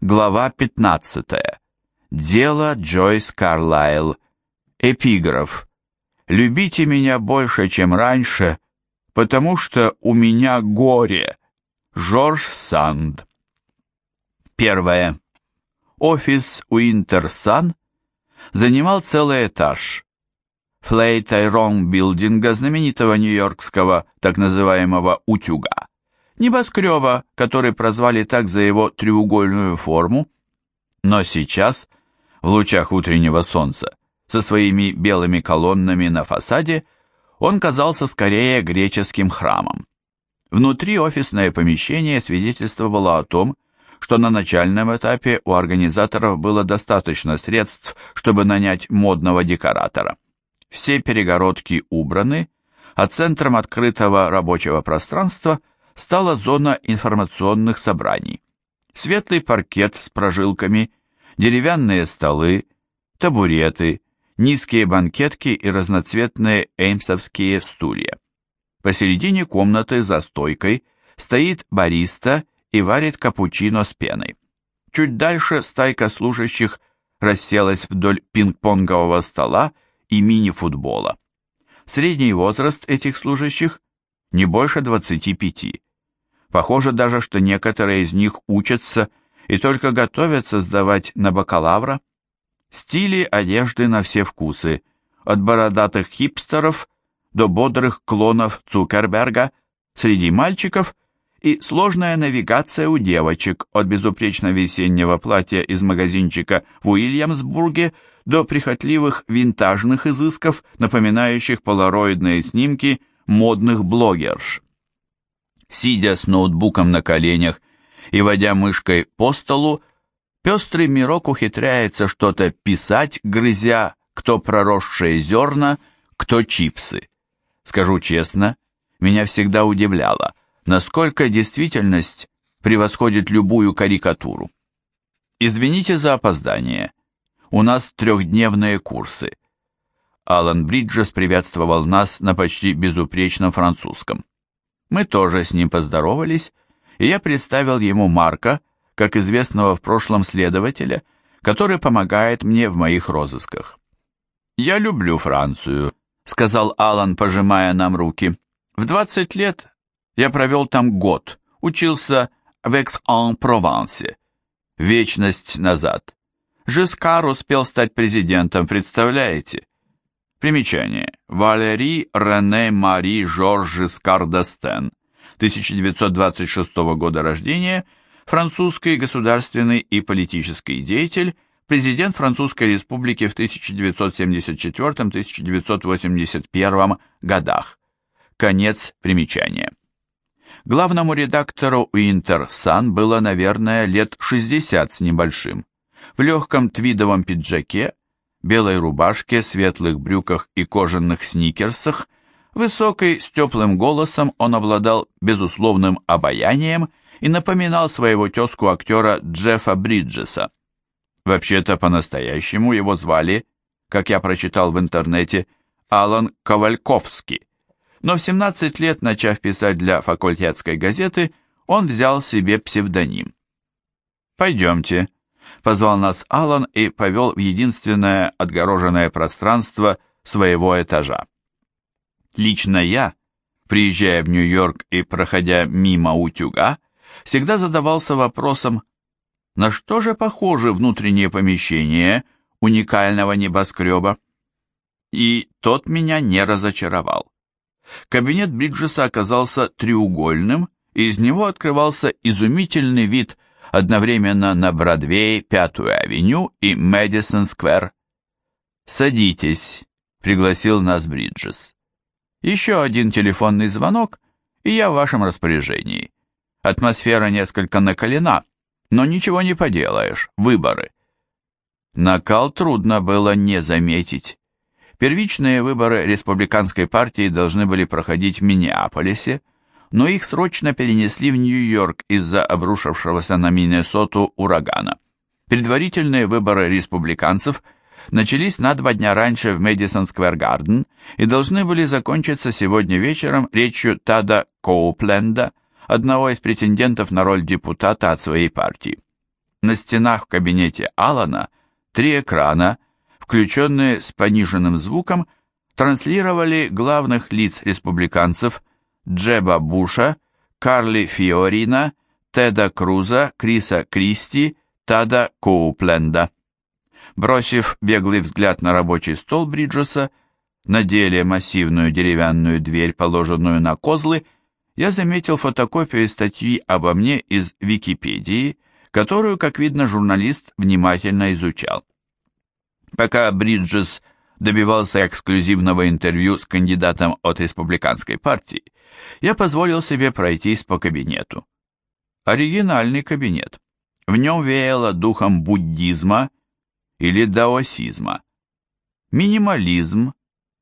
глава 15. Дело Джойс Карлайл. Эпиграф. «Любите меня больше, чем раньше, потому что у меня горе». Жорж Санд. Первое. Офис Уинтерсан занимал целый этаж. Флей Тайронг Билдинга, знаменитого нью-йоркского так называемого «утюга» небоскреба, который прозвали так за его треугольную форму. Но сейчас, в лучах утреннего солнца, со своими белыми колоннами на фасаде, он казался скорее греческим храмом. Внутри офисное помещение свидетельствовало о том, что на начальном этапе у организаторов было достаточно средств, чтобы нанять модного декоратора. Все перегородки убраны, а центром открытого рабочего пространства – стала зона информационных собраний. Светлый паркет с прожилками, деревянные столы, табуреты, низкие банкетки и разноцветные эймсовские стулья. Посередине комнаты за стойкой стоит бариста и варит капучино с пеной. Чуть дальше стайка служащих расселась вдоль пинг-понгового стола и мини-футбола. Средний возраст этих служащих не больше 25. Похоже даже, что некоторые из них учатся и только готовятся сдавать на бакалавра. Стили одежды на все вкусы, от бородатых хипстеров до бодрых клонов Цукерберга среди мальчиков и сложная навигация у девочек от безупречно весеннего платья из магазинчика в Уильямсбурге до прихотливых винтажных изысков, напоминающих полароидные снимки модных блогерш сидя с ноутбуком на коленях и водя мышкой по столу, пестрый мирок ухитряется что-то писать, грызя кто проросшие зерна, кто чипсы. Скажу честно, меня всегда удивляло, насколько действительность превосходит любую карикатуру. Извините за опоздание. У нас трехдневные курсы. Алан Бриджес приветствовал нас на почти безупречном французском. Мы тоже с ним поздоровались, и я представил ему Марка, как известного в прошлом следователя, который помогает мне в моих розысках. «Я люблю Францию», — сказал Алан, пожимая нам руки. «В 20 лет я провел там год, учился в Экс-Ан-Провансе. Вечность назад. Жискар успел стать президентом, представляете? Примечание. Валерий Рене Мари Жорж Жискар 1926 года рождения, французский государственный и политический деятель, президент Французской республики в 1974-1981 годах. Конец примечания. Главному редактору Уинтер Сан было, наверное, лет 60 с небольшим. В легком твидовом пиджаке – белой рубашке, светлых брюках и кожаных сникерсах, высокий, с теплым голосом он обладал безусловным обаянием и напоминал своего тезку-актера Джеффа Бриджеса. Вообще-то, по-настоящему его звали, как я прочитал в интернете, Алан Ковальковский. Но в 17 лет, начав писать для факультетской газеты, он взял себе псевдоним. «Пойдемте», позвал нас Алан и повел в единственное отгороженное пространство своего этажа. Лично я, приезжая в Нью-Йорк и проходя мимо утюга, всегда задавался вопросом, на что же похоже внутреннее помещение уникального небоскреба? И тот меня не разочаровал. Кабинет Бриджеса оказался треугольным, и из него открывался изумительный вид одновременно на Бродвее, Пятую авеню и Мэдисон-сквер. «Садитесь», — пригласил нас Бриджес. «Еще один телефонный звонок, и я в вашем распоряжении. Атмосфера несколько накалена, но ничего не поделаешь, выборы». Накал трудно было не заметить. Первичные выборы республиканской партии должны были проходить в Миннеаполисе, но их срочно перенесли в Нью-Йорк из-за обрушившегося на Миннесоту урагана. Предварительные выборы республиканцев начались на два дня раньше в Мэдисон-Сквер-Гарден и должны были закончиться сегодня вечером речью Тада Коупленда, одного из претендентов на роль депутата от своей партии. На стенах в кабинете Алана три экрана, включенные с пониженным звуком, транслировали главных лиц республиканцев Джеба Буша, Карли Фиорина, Теда Круза, Криса Кристи, Тада Коупленда. Бросив беглый взгляд на рабочий стол Бриджеса, на массивную деревянную дверь, положенную на козлы, я заметил фотокопию статьи обо мне из Википедии, которую, как видно, журналист внимательно изучал. Пока Бриджес добивался эксклюзивного интервью с кандидатом от республиканской партии, я позволил себе пройтись по кабинету. Оригинальный кабинет. В нем веяло духом буддизма или даосизма. Минимализм,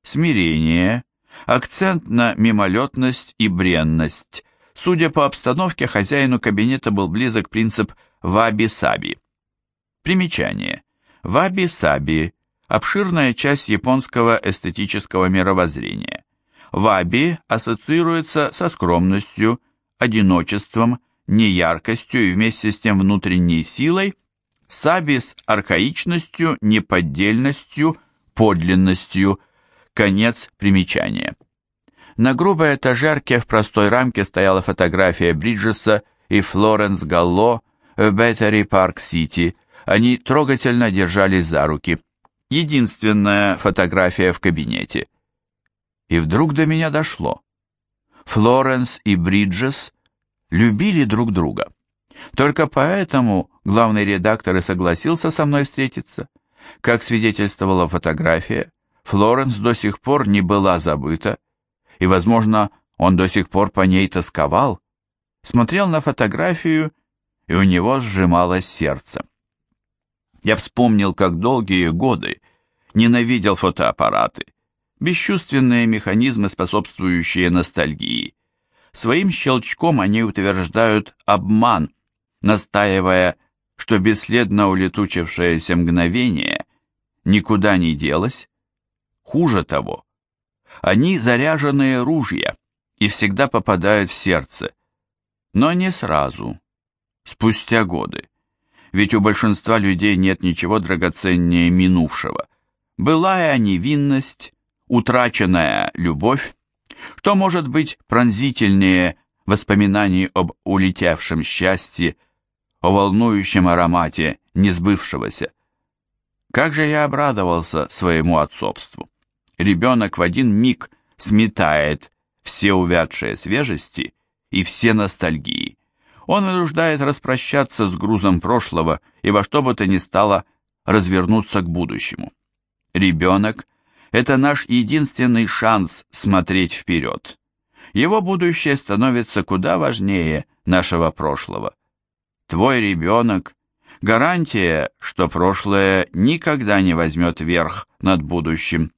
смирение, акцент на мимолетность и бренность. Судя по обстановке, хозяину кабинета был близок принцип ваби-саби. Примечание. Ваби-саби Обширная часть японского эстетического мировоззрения. Ваби ассоциируется со скромностью, одиночеством, неяркостью и вместе с тем внутренней силой, саби с архаичностью, неподдельностью, подлинностью. Конец примечания. На грубой этажерке в простой рамке стояла фотография Бриджеса и Флоренс Галло в Беттери Парк-Сити. Они трогательно держались за руки единственная фотография в кабинете. И вдруг до меня дошло. Флоренс и Бриджес любили друг друга. Только поэтому главный редактор и согласился со мной встретиться. Как свидетельствовала фотография, Флоренс до сих пор не была забыта, и, возможно, он до сих пор по ней тосковал, смотрел на фотографию, и у него сжималось сердце. Я вспомнил, как долгие годы ненавидел фотоаппараты, бесчувственные механизмы, способствующие ностальгии. Своим щелчком они утверждают обман, настаивая, что бесследно улетучившееся мгновение никуда не делось. Хуже того, они заряженные ружья и всегда попадают в сердце, но не сразу, спустя годы, ведь у большинства людей нет ничего драгоценнее минувшего – былая невинность, утраченная любовь, что может быть пронзительнее воспоминаний об улетевшем счастье, о волнующем аромате несбывшегося. Как же я обрадовался своему отцовству. Ребенок в один миг сметает все увядшие свежести и все ностальгии. Он вынуждает распрощаться с грузом прошлого и во что бы то ни стало развернуться к будущему. Ребенок – это наш единственный шанс смотреть вперед. Его будущее становится куда важнее нашего прошлого. Твой ребенок – гарантия, что прошлое никогда не возьмет верх над будущим.